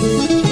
Música